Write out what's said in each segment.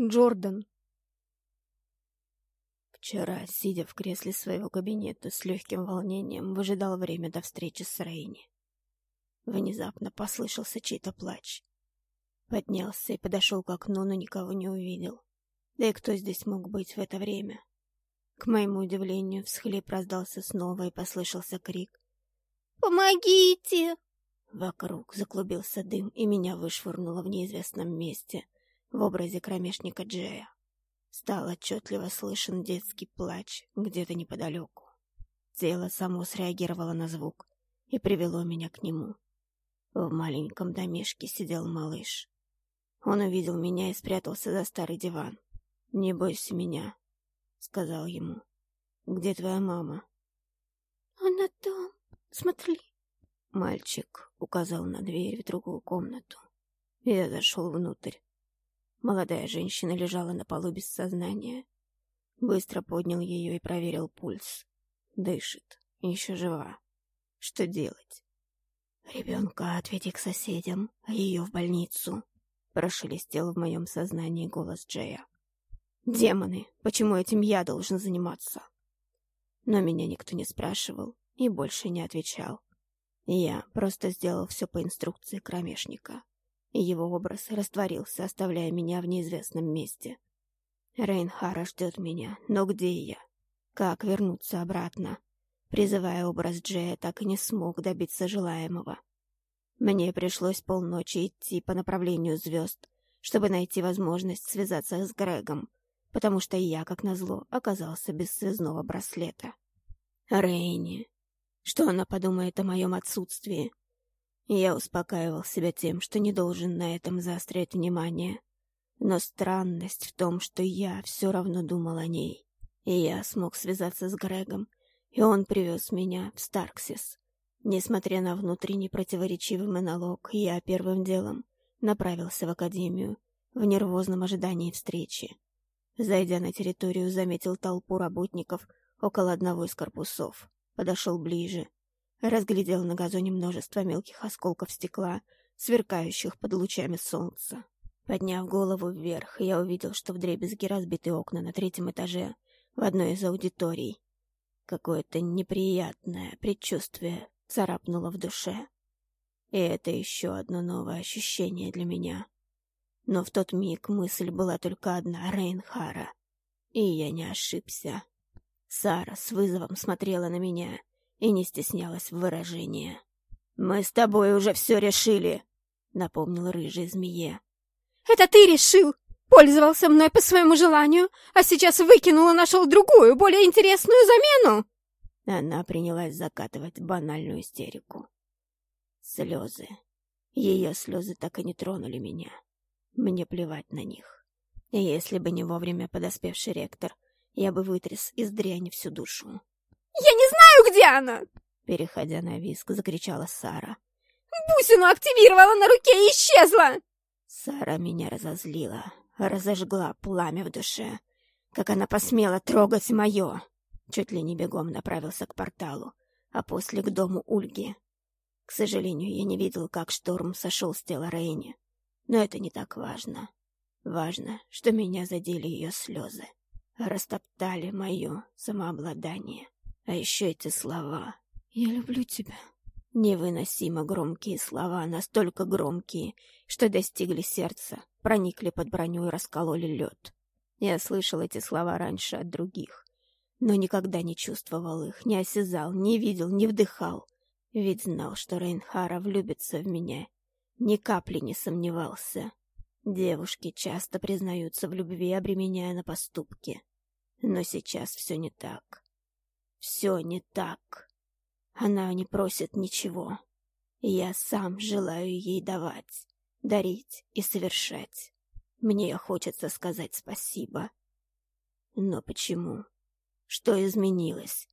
Джордан. Вчера, сидя в кресле своего кабинета, с легким волнением выжидал время до встречи с Рейни. Внезапно послышался чей-то плач. Поднялся и подошел к окну, но никого не увидел. Да и кто здесь мог быть в это время? К моему удивлению, всхлип раздался снова и послышался крик. «Помогите!» Вокруг заклубился дым, и меня вышвырнуло в неизвестном месте, в образе кромешника Джея. Стал отчетливо слышен детский плач где-то неподалеку. Тело само среагировало на звук и привело меня к нему. В маленьком домишке сидел малыш. Он увидел меня и спрятался за старый диван. «Не бойся меня», — сказал ему. «Где твоя мама?» «Она там. Смотри». Мальчик указал на дверь в другую комнату. Я зашел внутрь. Молодая женщина лежала на полу без сознания. Быстро поднял ее и проверил пульс. Дышит, еще жива. Что делать? «Ребенка отведи к соседям, а ее в больницу», — прошелестел в моем сознании голос Джея. «Демоны! Почему этим я должен заниматься?» Но меня никто не спрашивал и больше не отвечал. Я просто сделал все по инструкции кромешника, и его образ растворился, оставляя меня в неизвестном месте. Рейнхара ждет меня, но где я? Как вернуться обратно? Призывая образ Джея, так и не смог добиться желаемого. Мне пришлось полночи идти по направлению звезд, чтобы найти возможность связаться с Грегом, потому что я, как назло, оказался без связного браслета. Рейни, что она подумает о моем отсутствии? Я успокаивал себя тем, что не должен на этом заострять внимание. Но странность в том, что я все равно думал о ней. И я смог связаться с Грегом, и он привез меня в Старксис. Несмотря на внутренний противоречивый монолог, я первым делом направился в академию в нервозном ожидании встречи. Зайдя на территорию, заметил толпу работников около одного из корпусов подошел ближе, разглядел на газоне множество мелких осколков стекла, сверкающих под лучами солнца. Подняв голову вверх, я увидел, что вдребезги разбиты окна на третьем этаже в одной из аудиторий. Какое-то неприятное предчувствие царапнуло в душе. И это еще одно новое ощущение для меня. Но в тот миг мысль была только одна — Рейнхара. И я не ошибся. Сара с вызовом смотрела на меня и не стеснялась в выражении. «Мы с тобой уже все решили», — напомнил рыжий змее. «Это ты решил! Пользовался мной по своему желанию, а сейчас выкинул и нашел другую, более интересную замену!» Она принялась закатывать банальную истерику. Слезы. Ее слезы так и не тронули меня. Мне плевать на них. Если бы не вовремя подоспевший ректор, я бы вытряс из дряни всю душу. «Я не знаю, где она!» Переходя на виск, закричала Сара. «Бусину активировала на руке и исчезла!» Сара меня разозлила, разожгла пламя в душе. Как она посмела трогать мое! Чуть ли не бегом направился к порталу, а после к дому Ульги. К сожалению, я не видел, как шторм сошел с тела Рейни. Но это не так важно. Важно, что меня задели ее слезы растоптали мое самообладание. А еще эти слова. «Я люблю тебя». Невыносимо громкие слова, настолько громкие, что достигли сердца, проникли под броню и раскололи лед. Я слышал эти слова раньше от других, но никогда не чувствовал их, не осязал, не видел, не вдыхал. Ведь знал, что Рейнхара влюбится в меня. Ни капли не сомневался. Девушки часто признаются в любви, обременяя на поступки. Но сейчас все не так. Все не так. Она не просит ничего. Я сам желаю ей давать, дарить и совершать. Мне хочется сказать спасибо. Но почему? Что изменилось?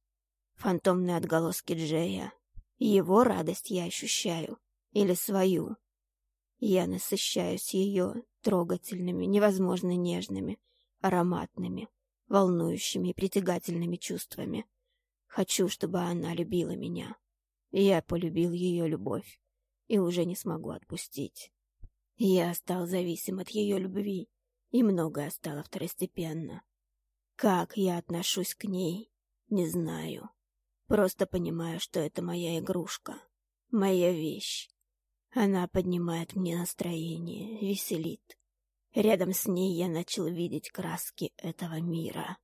Фантомные отголоски Джея. Его радость я ощущаю. Или свою. Я насыщаюсь ее трогательными, невозможно нежными, ароматными, волнующими и притягательными чувствами. Хочу, чтобы она любила меня. Я полюбил ее любовь и уже не смогу отпустить. Я стал зависим от ее любви, и многое стало второстепенно. Как я отношусь к ней, не знаю. Просто понимаю, что это моя игрушка, моя вещь. Она поднимает мне настроение, веселит. Рядом с ней я начал видеть краски этого мира.